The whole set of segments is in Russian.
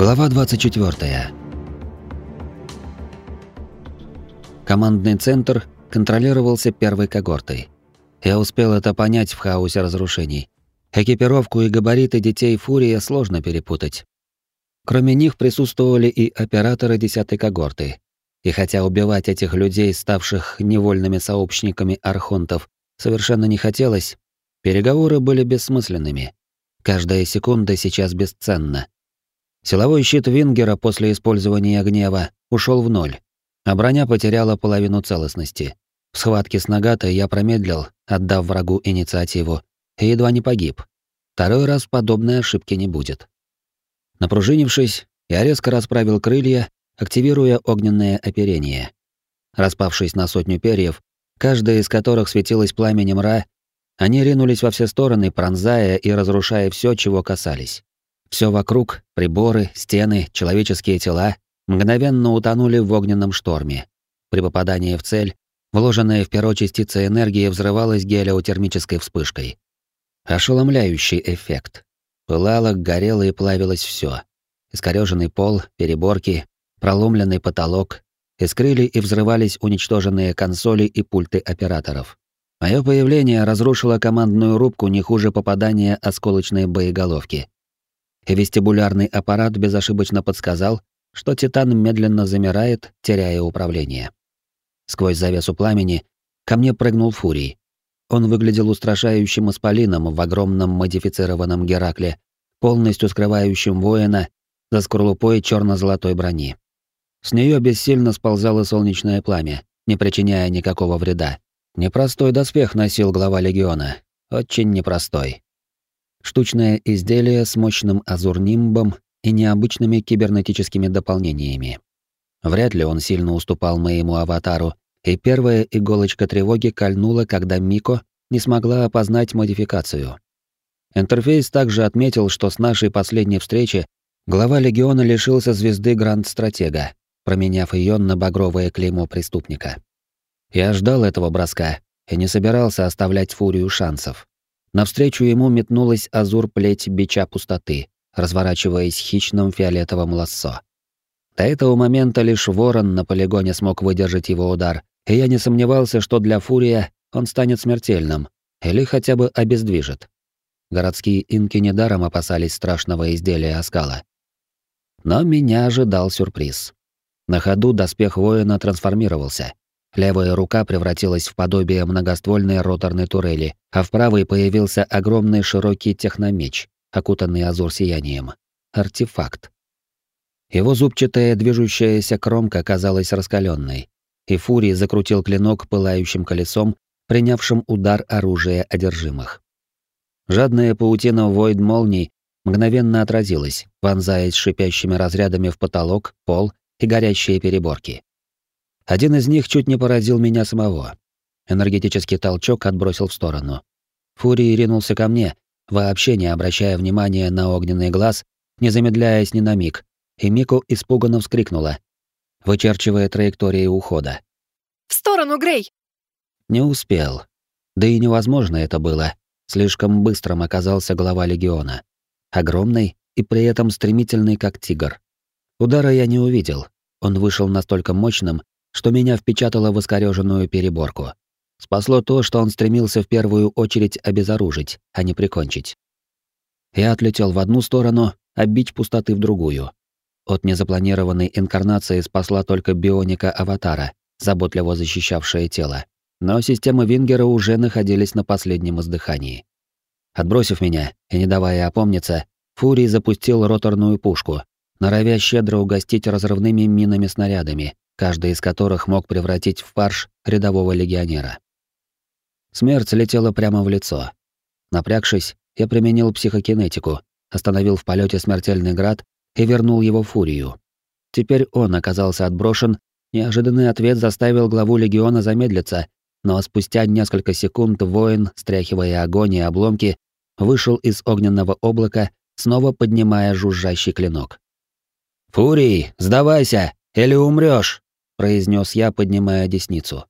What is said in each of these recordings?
Глава 24. Командный центр контролировался первой когортой. Я успел это понять в хаосе разрушений. Экипировку и габариты детей Фурия сложно перепутать. Кроме них присутствовали и операторы десятой когорты. И хотя убивать этих людей, ставших невольными сообщниками архонтов, совершенно не хотелось, переговоры были бессмысленными. Каждая секунда сейчас бесценна. Силовой щит Вингера после использования гнева ушел в ноль, а броня потеряла половину целостности. В схватке с Нагатой я промедлил, отдав врагу инициативу, и едва не погиб. Второй раз подобной ошибки не будет. Напружинившись, я резко расправил крылья, активируя огненное оперение. Распавшись на сотню перьев, каждая из которых светилась пламенем Ра, они ринулись во все стороны, пронзая и разрушая все, чего касались. Все вокруг, приборы, стены, человеческие тела, мгновенно утонули в огненном шторме. При попадании в цель, вложенная в перо частица энергии взрывалась гелиотермической вспышкой. Ошеломляющий эффект. Пылало, горело и плавилось все. Искорёженный пол, переборки, проломленный потолок, искрыли и взрывались уничтоженные консоли и пульты операторов. Мое появление разрушило командную рубку не хуже попадания осколочной боеголовки и вестибулярный аппарат безошибочно подсказал, что Титан медленно замирает, теряя управление. Сквозь завесу пламени ко мне прыгнул Фурий. Он выглядел устрашающим исполином в огромном модифицированном Геракле, полностью скрывающим воина за скорлупой черно золотой брони. С нее бессильно сползало солнечное пламя, не причиняя никакого вреда. Непростой доспех носил глава легиона. Очень непростой. Штучное изделие с мощным азурнимбом и необычными кибернетическими дополнениями. Вряд ли он сильно уступал моему аватару, и первая иголочка тревоги кольнула, когда Мико не смогла опознать модификацию. Интерфейс также отметил, что с нашей последней встречи глава легиона лишился звезды Гранд-стратега, променяв ее на багровое клеймо преступника. Я ждал этого броска и не собирался оставлять Фурию шансов. Навстречу ему метнулась азур-плеть бича пустоты, разворачиваясь хищным фиолетовым лассо. До этого момента лишь ворон на полигоне смог выдержать его удар, и я не сомневался, что для Фурия он станет смертельным, или хотя бы обездвижит. Городские инки недаром опасались страшного изделия оскала. Но меня ожидал сюрприз. На ходу доспех воина трансформировался. Левая рука превратилась в подобие многоствольной роторной турели, а в правой появился огромный широкий техномеч, окутанный азур сиянием. Артефакт. Его зубчатая движущаяся кромка казалась раскаленной, и Фурий закрутил клинок пылающим колесом, принявшим удар оружия одержимых. Жадная паутина войд молний мгновенно отразилась, вонзаясь шипящими разрядами в потолок, пол и горящие переборки. Один из них чуть не поразил меня самого. Энергетический толчок отбросил в сторону. Фурий ринулся ко мне, вообще не обращая внимания на огненный глаз, не замедляясь ни на миг, и Мику испуганно вскрикнула, вычерчивая траектории ухода. «В сторону, Грей!» Не успел. Да и невозможно это было. Слишком быстрым оказался глава легиона. Огромный и при этом стремительный, как тигр. Удара я не увидел. Он вышел настолько мощным, что меня впечатало в искорёженную переборку. Спасло то, что он стремился в первую очередь обезоружить, а не прикончить. Я отлетел в одну сторону, а бить пустоты в другую. От незапланированной инкарнации спасла только бионика аватара, заботливо защищавшая тело. Но системы Вингера уже находились на последнем издыхании. Отбросив меня и не давая опомниться, Фурий запустил роторную пушку, норовя щедро угостить разрывными минами-снарядами, каждый из которых мог превратить в фарш рядового легионера. Смерть летела прямо в лицо. Напрягшись, я применил психокинетику, остановил в полете смертельный град и вернул его фурию. Теперь он оказался отброшен, неожиданный ответ заставил главу легиона замедлиться, но спустя несколько секунд воин, стряхивая огонь и обломки, вышел из огненного облака, снова поднимая жужжащий клинок. «Фурий, сдавайся, или умрёшь!» Произнес я, поднимая десницу.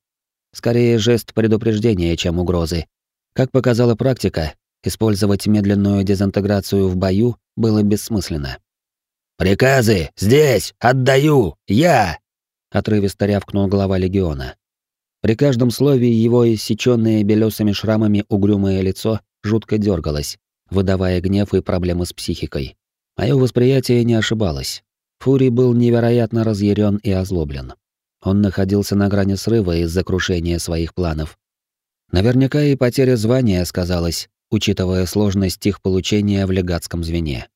Скорее жест предупреждения, чем угрозы. Как показала практика, использовать медленную дезинтеграцию в бою было бессмысленно. «Приказы! Здесь! Отдаю! Я!» — отрывисто рявкнул глава легиона. При каждом слове его иссечённое белесыми шрамами угрюмое лицо жутко дергалось, выдавая гнев и проблемы с психикой. Мое восприятие не ошибалось. Фури был невероятно разъярен и озлоблен. Он находился на грани срыва из-за крушения своих планов. Наверняка и потеря звания сказалась, учитывая сложность их получения в легатском звене.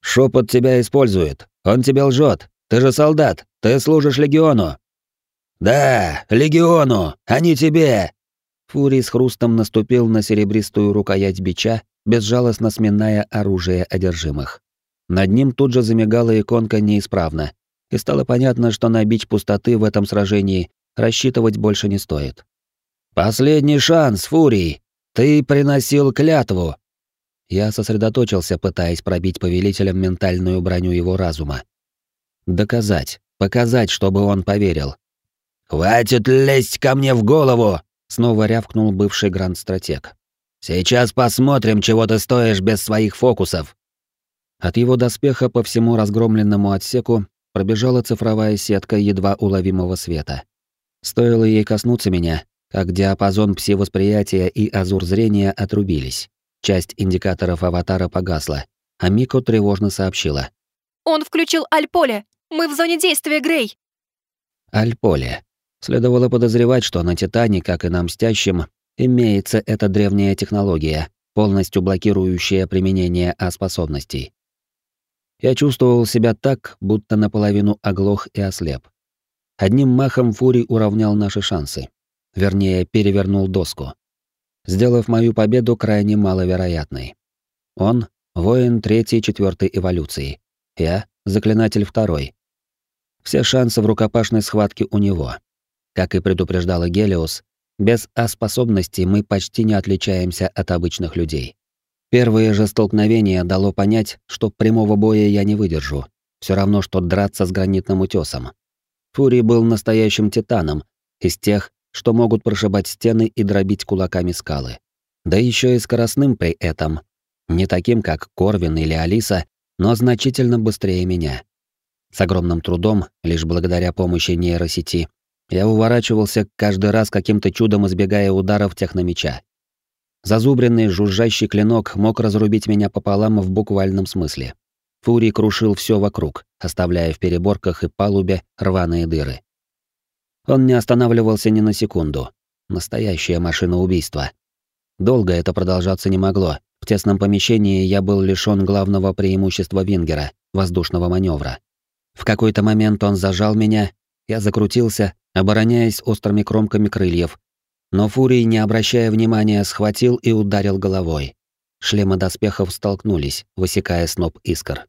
Шепот тебя использует. Он тебя лжет. Ты же солдат. Ты служишь легиону. Да, легиону, а не тебе. Фурий с хрустом наступил на серебристую рукоять бича, безжалостно сминая оружие одержимых. Над ним тут же замигала иконка неисправно, и стало понятно, что на бич пустоты в этом сражении рассчитывать больше не стоит. «Последний шанс, Фурий! Ты приносил клятву!» Я сосредоточился, пытаясь пробить повелителям ментальную броню его разума. Доказать, показать, чтобы он поверил. «Хватит лезть ко мне в голову!» — снова рявкнул бывший гранд-стратег. «Сейчас посмотрим, чего ты стоишь без своих фокусов!» От его доспеха по всему разгромленному отсеку пробежала цифровая сетка едва уловимого света. Стоило ей коснуться меня, как диапазон пси-восприятия и азур зрения отрубились. Часть индикаторов аватара погасла, а Мико тревожно сообщила. «Он включил Альполе! Мы в зоне действия, Грей!» Альполе. Следовало подозревать, что на Титане, как и на Мстящем, имеется эта древняя технология, полностью блокирующая применение А-способностей. Я чувствовал себя так, будто наполовину оглох и ослеп. Одним махом Фурий уравнял наши шансы. Вернее, перевернул доску. Сделав мою победу крайне маловероятной. Он — воин третьей четвертой эволюции. Я — заклинатель второй. Все шансы в рукопашной схватке у него. Как и предупреждала Гелиос, без А-способностей мы почти не отличаемся от обычных людей. Первое же столкновение дало понять, что прямого боя я не выдержу. Все равно, что драться с гранитным утесом. Фурий был настоящим титаном, из тех, что могут прошибать стены и дробить кулаками скалы. Да еще и скоростным при этом. Не таким, как Корвин или Алиса, но значительно быстрее меня. С огромным трудом, лишь благодаря помощи нейросети, я уворачивался каждый раз каким-то чудом избегая ударов техномеча. Зазубренный жужжащий клинок мог разрубить меня пополам в буквальном смысле. Фурий крушил все вокруг, оставляя в переборках и палубе рваные дыры. Он не останавливался ни на секунду. Настоящая машина убийства. Долго это продолжаться не могло. В тесном помещении я был лишён главного преимущества Вингера — воздушного маневра. В какой-то момент он зажал меня, я закрутился, обороняясь острыми кромками крыльев, но Фурий, не обращая внимания, схватил и ударил головой. Шлемы доспехов столкнулись, высекая сноп искр.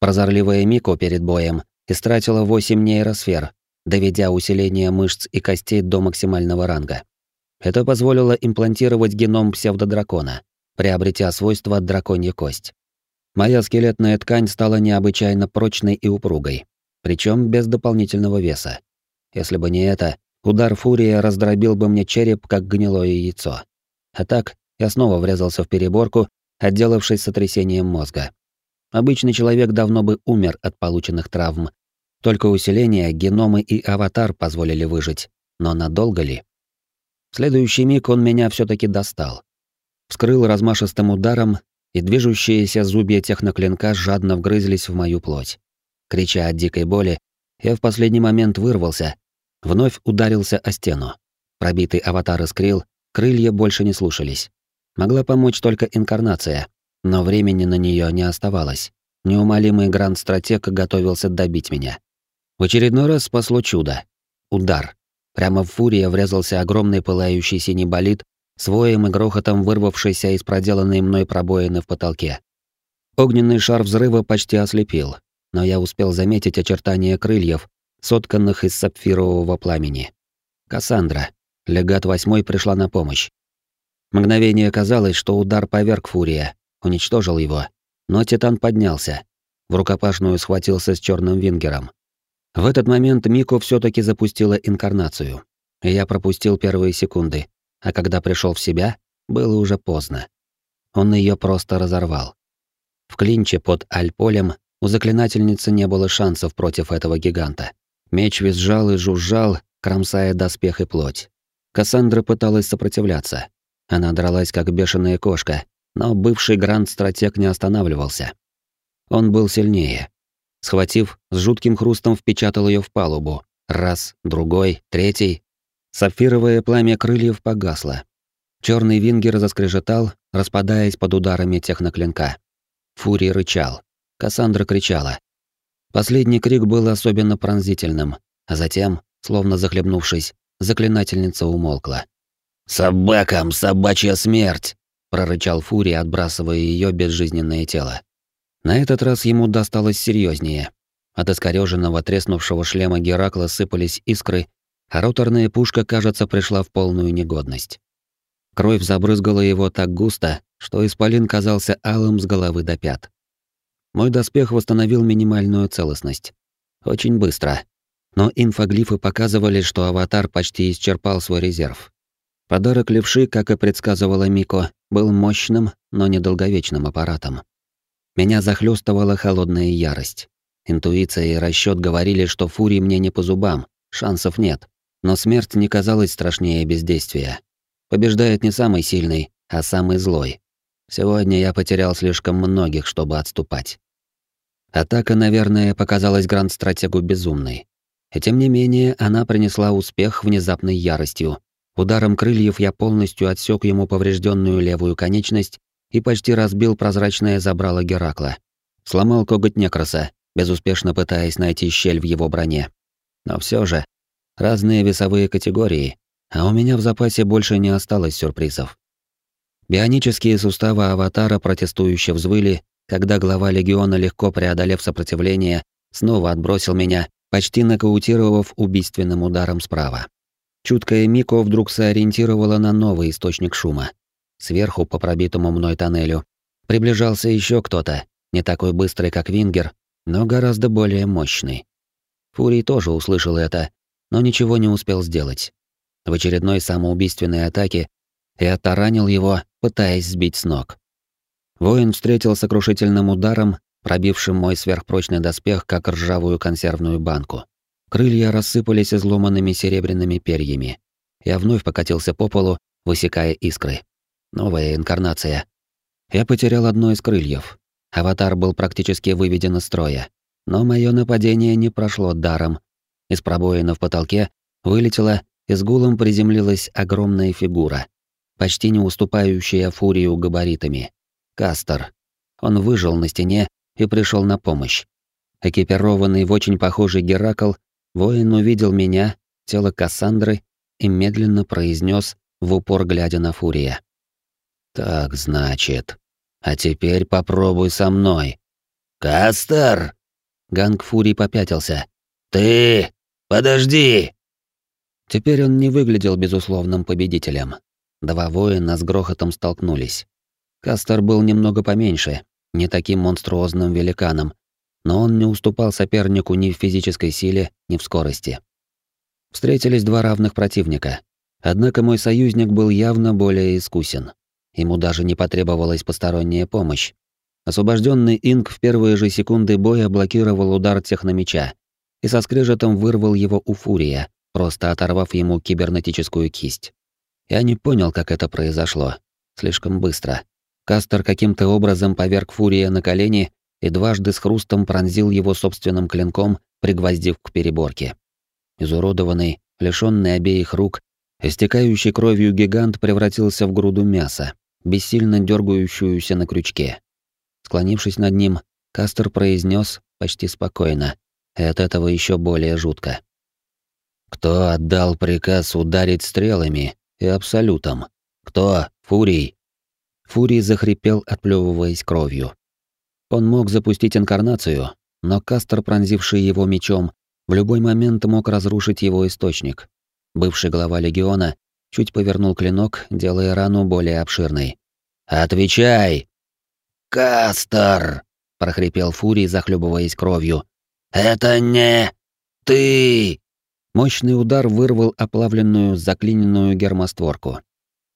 Прозорливая Мико перед боем истратила восемь нейросфер, доведя усиление мышц и костей до максимального ранга. Это позволило имплантировать геном псевдодракона, приобретя свойства драконья кость. Моя скелетная ткань стала необычайно прочной и упругой, причем без дополнительного веса. Если бы не это, Удар фурия раздробил бы мне череп, как гнилое яйцо. А так, я снова врезался в переборку, отделавшись сотрясением мозга. Обычный человек давно бы умер от полученных травм. Только усиление, геномы и аватар позволили выжить. Но надолго ли? В следующий миг он меня все таки достал. Вскрыл размашистым ударом, и движущиеся зубья техноклинка жадно вгрызлись в мою плоть. Крича от дикой боли, я в последний момент вырвался Вновь ударился о стену. Пробитый аватар искрил, крылья больше не слушались. Могла помочь только инкарнация, но времени на нее не оставалось. Неумолимый гранд-стратег готовился добить меня. В очередной раз спасло чудо. Удар. Прямо в фурия врезался огромный пылающий синий болид, с воем и грохотом вырвавшийся из проделанной мной пробоины в потолке. Огненный шар взрыва почти ослепил, но я успел заметить очертания крыльев, сотканных из сапфирового пламени. Кассандра, легат восьмой, пришла на помощь. Мгновение казалось, что удар поверг Фурия, уничтожил его, но Титан поднялся. В рукопашную схватился с черным вингером. В этот момент Мико все таки запустила инкарнацию. И я пропустил первые секунды, а когда пришел в себя, было уже поздно. Он ее просто разорвал. В клинче под Альполем У заклинательницы не было шансов против этого гиганта. Меч визжал и жужжал, кромсая доспех и плоть. Кассандра пыталась сопротивляться. Она дралась как бешеная кошка, но бывший гранд-стратег не останавливался. Он был сильнее. Схватив, с жутким хрустом впечатал ее в палубу. Раз, другой, третий. Сапфировое пламя крыльев погасло. Черный вингер заскрежетал, распадаясь под ударами техноклинка. Фурий рычал. Кассандра кричала. Последний крик был особенно пронзительным, а затем, словно захлебнувшись, заклинательница умолкла. «Собакам собачья смерть!» — прорычал Фурий, отбрасывая ее безжизненное тело. На этот раз ему досталось серьезнее. От искорёженного треснувшего шлема Геракла сыпались искры, а роторная пушка, кажется, пришла в полную негодность. Кровь забрызгала его так густо, что исполин казался алым с головы до пят. Мой доспех восстановил минимальную целостность. Очень быстро. Но инфоглифы показывали, что аватар почти исчерпал свой резерв. Подарок левши, как и предсказывала Мико, был мощным, но недолговечным аппаратом. Меня захлестывала холодная ярость. Интуиция и расчет говорили, что фурии мне не по зубам, шансов нет. Но смерть не казалась страшнее бездействия. Побеждает не самый сильный, а самый злой. Сегодня я потерял слишком многих, чтобы отступать. Атака, наверное, показалась гранд-стратегу безумной. И тем не менее, она принесла успех внезапной яростью. Ударом крыльев я полностью отсек ему поврежденную левую конечность и почти разбил прозрачное забрало Геракла. Сломал коготь Некроса, безуспешно пытаясь найти щель в его броне. Но все же, разные весовые категории, а у меня в запасе больше не осталось сюрпризов. Бионические суставы аватара протестующе взвыли, когда глава легиона, легко преодолев сопротивление, снова отбросил меня, почти нокаутировав убийственным ударом справа. Чуткая Мико вдруг сориентировала на новый источник шума. Сверху по пробитому мной тоннелю приближался еще кто-то, не такой быстрый, как Вингер, но гораздо более мощный. Фурий тоже услышал это, но ничего не успел сделать. В очередной самоубийственной атаке я таранил его, пытаясь сбить с ног. Воин встретил сокрушительным ударом, пробившим мой сверхпрочный доспех, как ржавую консервную банку. Крылья рассыпались изломанными серебряными перьями. Я вновь покатился по полу, высекая искры. Новая инкарнация. Я потерял одно из крыльев. Аватар был практически выведен из строя. Но мое нападение не прошло даром. Из пробоина в потолке вылетела и с гулом приземлилась огромная фигура, почти не уступающая фурию габаритами. Кастер. Он выжил на стене и пришел на помощь. Экипированный в очень похожий Геракл, воин увидел меня, тело Кассандры и медленно произнес, в упор глядя на Фурия. «Так, значит. А теперь попробуй со мной». «Кастер!» Ганг Фурий попятился. «Ты! Подожди!» Теперь он не выглядел безусловным победителем. Два воина с грохотом столкнулись. Кастер был немного поменьше, не таким монструозным великаном, но он не уступал сопернику ни в физической силе, ни в скорости. Встретились два равных противника. Однако мой союзник был явно более искусен. Ему даже не потребовалась посторонняя помощь. Освобожденный Инк в первые же секунды боя блокировал удар техномеча и со скрежетом вырвал его у Фурия, просто оторвав ему кибернетическую кисть. Я не понял, как это произошло. Слишком быстро. Кастер каким-то образом поверг Фурия на колени и дважды с хрустом пронзил его собственным клинком, пригвоздив к переборке. Изуродованный, лишённый обеих рук, истекающий кровью гигант превратился в груду мяса, бессильно дергающуюся на крючке. Склонившись над ним, Кастер произнес почти спокойно, и от этого еще более жутко. «Кто отдал приказ ударить стрелами и абсолютом? Кто? Фурий?» Фурий захрипел, отплевываясь кровью. Он мог запустить инкарнацию, но Кастер, пронзивший его мечом, в любой момент мог разрушить его источник. Бывший глава легиона чуть повернул клинок, делая рану более обширной. «Отвечай!» «Кастер!» — прохрипел Фурий, захлебываясь кровью. «Это не... ты!» Мощный удар вырвал оплавленную, заклиненную гермостворку,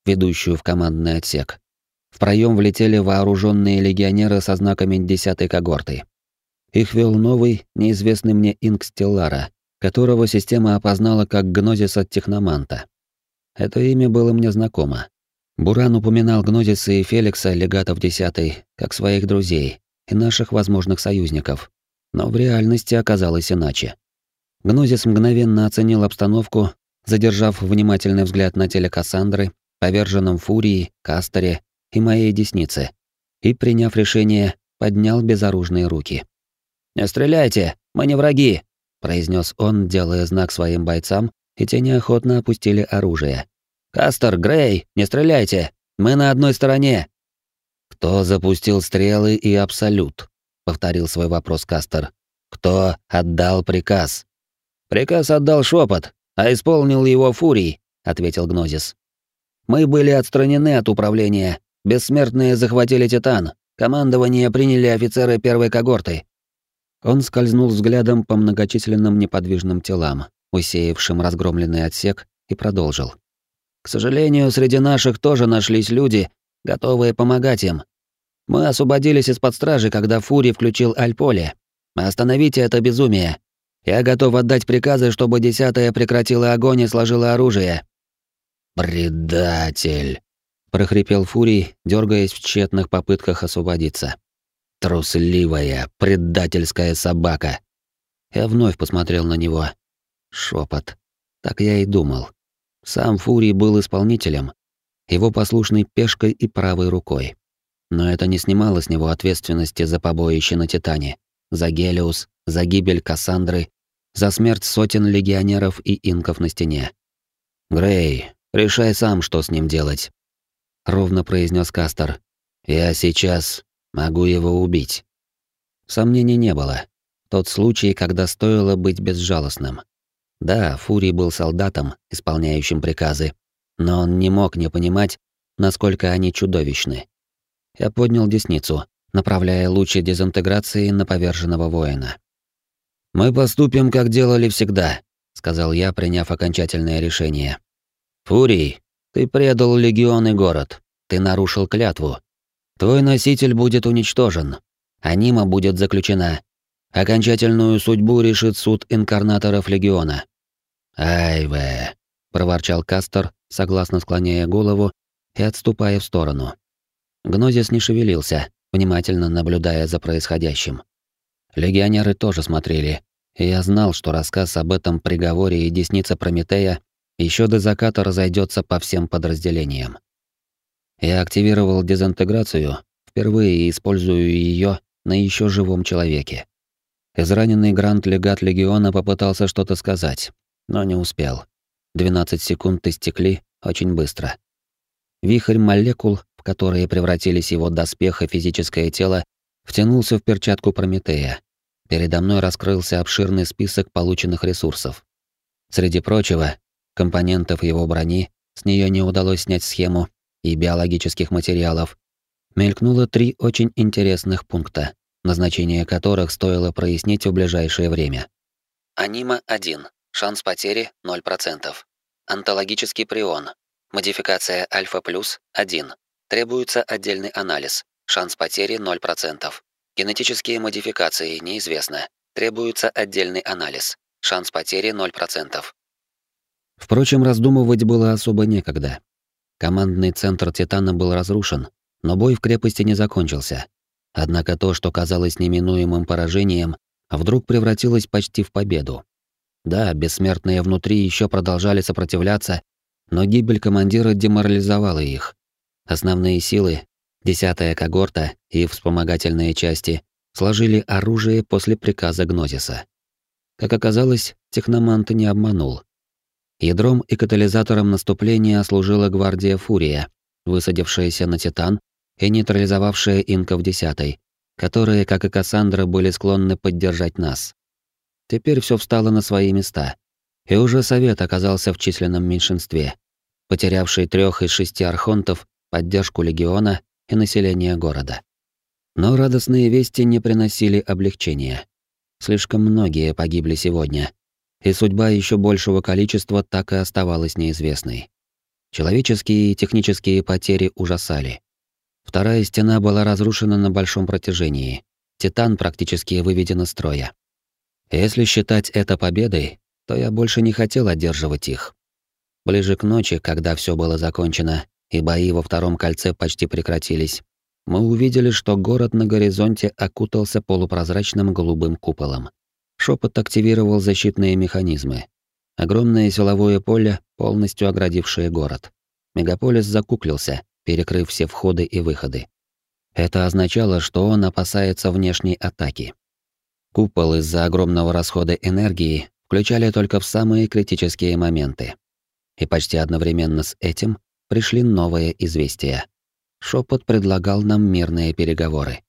ведущую в командный отсек. Проем влетели вооруженные легионеры со знаками десятой когорты. Их вел новый, неизвестный мне Инк Стеллара, которого система опознала как Гнозис от Техноманта. Это имя было мне знакомо. Буран упоминал Гнозиса и Феликса, легатов десятый, как своих друзей и наших возможных союзников. Но в реальности оказалось иначе. Гнозис мгновенно оценил обстановку, задержав внимательный взгляд на теле Кассандры, поверженном Фурии, Кастере и моей деснице, и, приняв решение, поднял безоружные руки. «Не стреляйте, мы не враги!» произнес он, делая знак своим бойцам, и те неохотно опустили оружие. «Кастер, Грей, не стреляйте! Мы на одной стороне!» «Кто запустил стрелы и Абсолют?» — повторил свой вопрос Кастер. «Кто отдал приказ?» «Приказ отдал шепот, а исполнил его Фурий», — ответил Гнозис. «Мы были отстранены от управления. Бессмертные захватили Титан. Командование приняли офицеры первой когорты. Он скользнул взглядом по многочисленным неподвижным телам, усеявшим разгромленный отсек, и продолжил. «К сожалению, среди наших тоже нашлись люди, готовые помогать им. Мы освободились из-под стражи, когда Фури включил Альполе. Остановите это безумие. Я готов отдать приказы, чтобы десятая прекратила огонь и сложила оружие». «Предатель!» — прохрипел Фурий, дергаясь в тщетных попытках освободиться. Трусливая, предательская собака. Я вновь посмотрел на него. Шепот. Так я и думал. Сам Фурий был исполнителем, его послушной пешкой и правой рукой. Но это не снимало с него ответственности за побоище на Титане, за Гелиус, за гибель Кассандры, за смерть сотен легионеров и инков на стене. «Грей, решай сам, что с ним делать», — ровно произнес Кастер. «Я сейчас Могу его убить. Сомнений не было. Тот случай, когда стоило быть безжалостным. Да, Фурий был солдатом, исполняющим приказы, но он не мог не понимать, насколько они чудовищны. Я поднял десницу, направляя лучи дезинтеграции на поверженного воина. «Мы поступим, как делали всегда», — сказал я, приняв окончательное решение. «Фурий, ты предал легион и город. Ты нарушил клятву. Твой носитель будет уничтожен. Анима будет заключена. Окончательную судьбу решит суд инкарнаторов Легиона. «Айве», — проворчал Кастер, согласно склоняя голову и отступая в сторону. Гнозис не шевелился, внимательно наблюдая за происходящим. Легионеры тоже смотрели, и я знал, что рассказ об этом приговоре и десница Прометея еще до заката разойдется по всем подразделениям. Я активировал дезинтеграцию, впервые использую ее на еще живом человеке. Израненный гранд-легат Легиона попытался что-то сказать, но не успел. 12 секунд истекли очень быстро. Вихрь молекул, в которые превратились его доспех и физическое тело, втянулся в перчатку Прометея. Передо мной раскрылся обширный список полученных ресурсов. Среди прочего, компонентов его брони, с нее не удалось снять схему, и биологических материалов, мелькнуло три очень интересных пункта, назначение которых стоило прояснить в ближайшее время. Анима-1. Шанс потери 0%. Антологический прион. Модификация альфа плюс 1. Требуется отдельный анализ. Шанс потери 0%. Генетические модификации неизвестно. Требуется отдельный анализ. Шанс потери 0%. Впрочем, раздумывать было особо некогда. Командный центр Титана был разрушен, но бой в крепости не закончился. Однако то, что казалось неминуемым поражением, вдруг превратилось почти в победу. Да, бессмертные внутри еще продолжали сопротивляться, но гибель командира деморализовала их. Основные силы, десятая когорта и вспомогательные части, сложили оружие после приказа Гнозиса. Как оказалось, техномант не обманул. Ядром и катализатором наступления служила гвардия Фурия, высадившаяся на Титан и нейтрализовавшая инков десятой, которые, как и Кассандра, были склонны поддержать нас. Теперь все встало на свои места, и уже Совет оказался в численном меньшинстве, потерявший трех из шести архонтов, поддержку легиона и населения города. Но радостные вести не приносили облегчения. Слишком многие погибли сегодня, и судьба еще большего количества так и оставалась неизвестной. Человеческие и технические потери ужасали. Вторая стена была разрушена на большом протяжении. Титан практически выведен из строя. Если считать это победой, то я больше не хотел одерживать их. Ближе к ночи, когда все было закончено и бои во втором кольце почти прекратились, мы увидели, что город на горизонте окутался полупрозрачным голубым куполом. Шепот активировал защитные механизмы. Огромное силовое поле, полностью оградившее город. Мегаполис закуклился, перекрыв все входы и выходы. Это означало, что он опасается внешней атаки. Купол из-за огромного расхода энергии включали только в самые критические моменты. И почти одновременно с этим пришли новые известия. Шепот предлагал нам мирные переговоры.